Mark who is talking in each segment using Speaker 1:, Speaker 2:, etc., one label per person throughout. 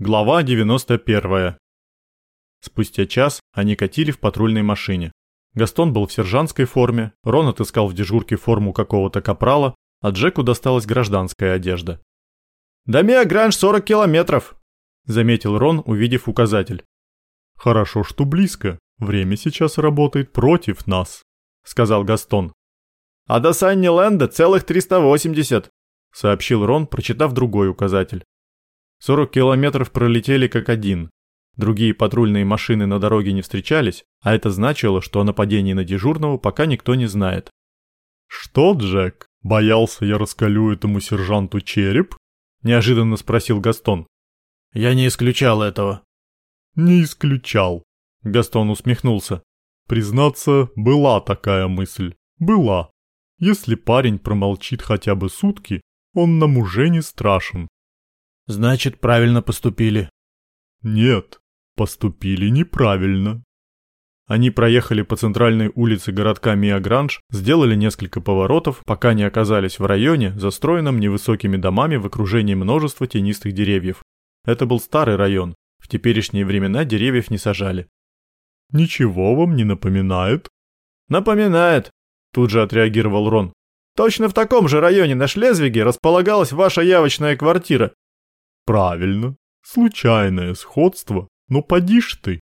Speaker 1: Глава 91. Спустя час они катили в патрульной машине. Гастон был в сержантской форме, Рон отыскал в дежурке форму какого-то капрала, а Джеку досталась гражданская одежда.
Speaker 2: «До Миагранж 40 километров», — заметил Рон, увидев указатель.
Speaker 1: «Хорошо, что близко. Время сейчас работает против нас», — сказал Гастон.
Speaker 2: «А до Санни-Ленда целых 380», — сообщил Рон, прочитав другой указатель. 40 километров пролетели как один. Другие патрульные машины на дороге не встречались, а это значило, что о нападении на дежурного пока никто не знает.
Speaker 1: «Что, Джек, боялся я раскалю этому сержанту череп?» – неожиданно спросил Гастон.
Speaker 2: «Я не исключал этого».
Speaker 1: «Не исключал», – Гастон усмехнулся. «Признаться, была такая мысль. Была. Если парень промолчит хотя бы сутки, он нам уже не страшен.
Speaker 2: Значит, правильно поступили.
Speaker 1: Нет, поступили неправильно. Они проехали по центральной улице городка Миагранж, сделали несколько поворотов, пока не оказались в районе, застроенном невысокими домами в окружении множества тенистых деревьев. Это был старый район. В теперешние времена деревьев не сажали. «Ничего вам не напоминает?»
Speaker 2: «Напоминает», – тут же отреагировал Рон. «Точно в таком же районе на Шлезвиге располагалась ваша явочная квартира.
Speaker 1: Правильно. Случайное сходство. Но поди ж ты.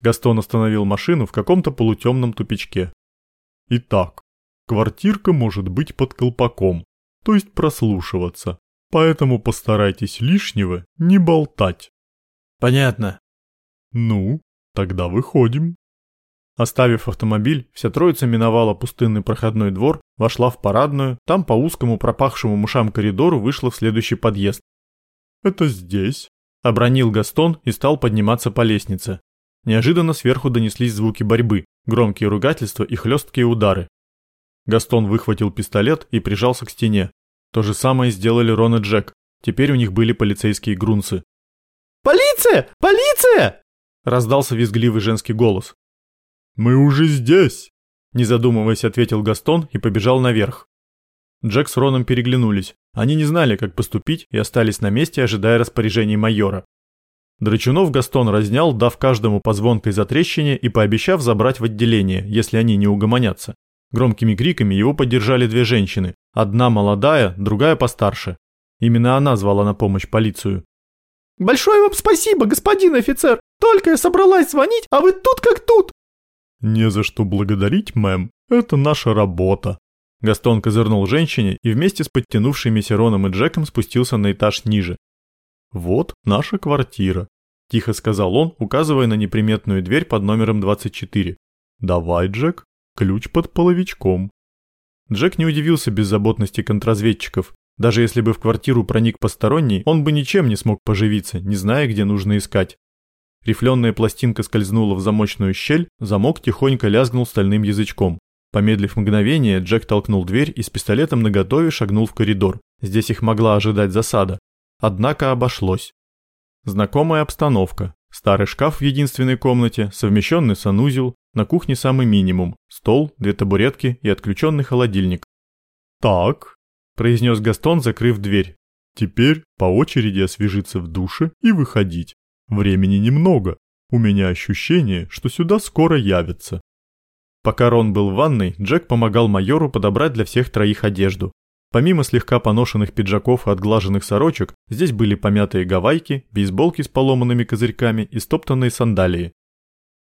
Speaker 1: Гастон остановил машину в каком-то полутемном тупичке. Итак, квартирка может быть под колпаком, то есть прослушиваться. Поэтому постарайтесь лишнего не болтать.
Speaker 2: Понятно.
Speaker 1: Ну, тогда выходим. Оставив автомобиль, вся троица миновала пустынный проходной двор, вошла в парадную, там по узкому пропахшему мышам коридору вышла в следующий подъезд, «Это здесь», —
Speaker 2: обронил Гастон и стал подниматься по лестнице. Неожиданно сверху донеслись звуки борьбы, громкие ругательства и хлесткие удары.
Speaker 1: Гастон выхватил пистолет и прижался к стене. То же самое сделали Рон и Джек. Теперь у них были полицейские грунцы.
Speaker 2: «Полиция! Полиция!» – раздался визгливый женский голос.
Speaker 1: «Мы уже здесь!»
Speaker 2: – не задумываясь, ответил Гастон и побежал наверх.
Speaker 1: Джек с Роном переглянулись. Они не знали, как поступить и остались на месте, ожидая распоряжений майора. Драчунов Гастон разнял, дав каждому по звонкой затрещине и пообещав забрать в отделение, если они не угомонятся. Громкими криками его поддержали две женщины. Одна молодая, другая постарше. Именно она звала на помощь полицию.
Speaker 3: «Большое вам спасибо, господин офицер! Только я собралась звонить, а вы тут как тут!»
Speaker 1: «Не за что благодарить, мэм. Это наша работа»,
Speaker 2: Гастон козырнул женщине и вместе с подтянувшимися Роном и Джеком спустился на этаж ниже.
Speaker 1: «Вот наша квартира», – тихо сказал он, указывая на неприметную дверь под номером 24. «Давай, Джек, ключ под половичком».
Speaker 2: Джек не удивился беззаботности контрразведчиков. Даже если бы в квартиру проник посторонний, он бы ничем не смог поживиться, не зная, где нужно искать. Рифленая пластинка скользнула в замочную щель, замок тихонько лязгнул стальным язычком. Помедлив мгновение, Джек толкнул дверь и с пистолетом наготове шагнул в коридор. Здесь их могла ожидать засада. Однако обошлось. Знакомая обстановка. Старый шкаф в единственной комнате, совмещенный санузел, на кухне самый минимум, стол, две табуретки и отключенный холодильник.
Speaker 1: «Так», – произнес Гастон, закрыв дверь. «Теперь по очереди освежиться в душе и выходить. Времени немного. У меня ощущение, что сюда скоро явятся».
Speaker 2: Пока Рон был в ванной, Джек помогал майору подобрать для всех троих одежду. Помимо слегка поношенных пиджаков и отглаженных сорочек, здесь были помятые гавайки, бейсболки с поломанными козырьками и стоптанные сандалии.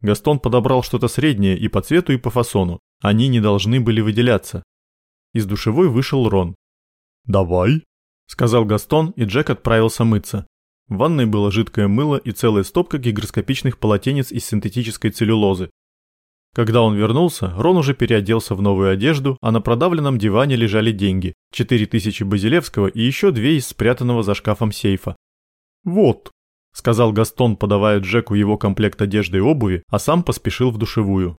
Speaker 2: Гастон подобрал что-то среднее и по цвету, и по фасону. Они не должны были выделяться. Из душевой вышел Рон.
Speaker 1: «Давай», —
Speaker 2: сказал Гастон, и Джек отправился мыться. В ванной было жидкое мыло и целая стопка гигроскопичных полотенец из синтетической целлюлозы, когда он вернулся, Рон уже переоделся в новую одежду, а на продавленном диване лежали деньги. 4000 Базилевского и еще две из спрятанного за шкафом сейфа.
Speaker 1: «Вот», —
Speaker 2: сказал Гастон, подавая Джеку его комплект одежды и обуви, а сам поспешил в душевую.